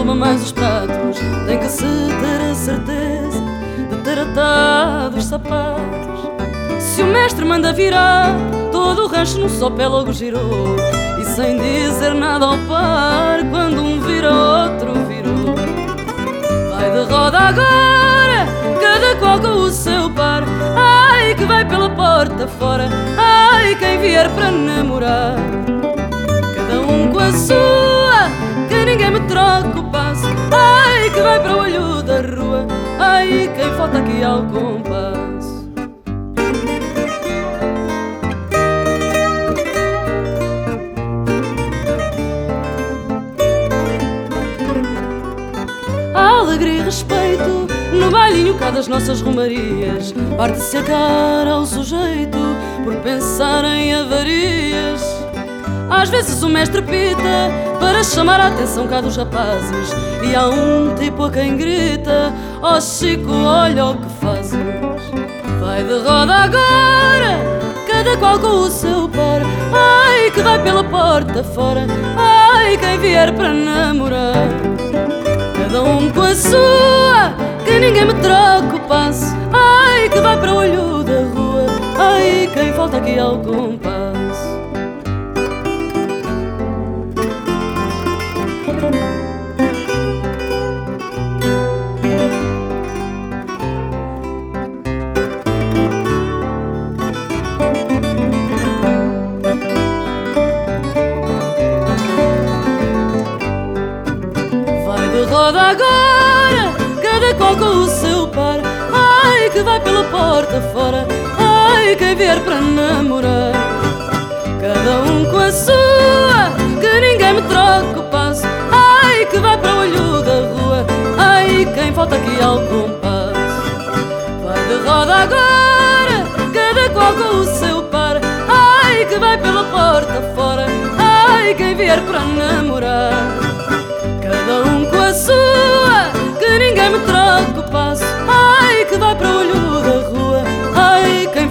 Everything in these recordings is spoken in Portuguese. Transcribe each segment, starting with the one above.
embuma mais os pratos Tem que se ter a certeza de ter atado os sapatos. Se o mestre manda virar Todo o rancho no sopé logo girou. E sem dizer nada ao par Quando um vira outro virou. Vai de roda agora Cada qual com o seu par. Ai que vai pela porta fora. Ai quem vier para namorar com a sua Que ninguém me troque o passo. Ai que vai para o olho da rua. Ai quem falta aqui ao compasso? Alegria e respeito No bailinho cá das nossas romarias. Parte-se a cara ao sujeito Por pensar em avarias Às vezes o mestre pita Para chamar a atenção cá dos rapazes E há um tipo a quem grita Ó oh Chico, olha o que fazes Vai de roda agora Cada qual com o seu par Ai, que vai pela porta fora Ai, quem vier para namorar Cada um com a sua, que ninguém me troque o passo. Ai, que vai para o olho da rua. Ai, quem falta aqui ao compasso. Roda agora, cada com o seu par. Ai, que vai pela porta fora. Ai, quem vier para namorar. Cada um com a sua, que ninguém me troque o passo. Ai, que vai para o olho da rua. Ai, quem falta aqui ao compasso. Vai de roda agora, cada qual com o seu par. Ai, que vai pela porta fora. Ai, quem vier para namorar.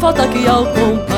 volta aqui ao.